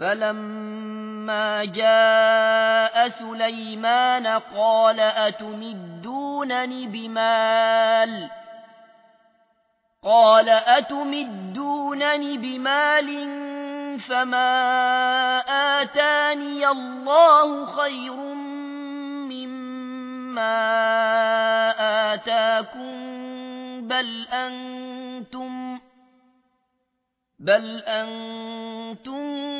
فلما جاء سليمان قال أتمدونني بمال قال أتمدونني بمال فما آتاني الله خير مما آتاكم بل أنتم بل أنتم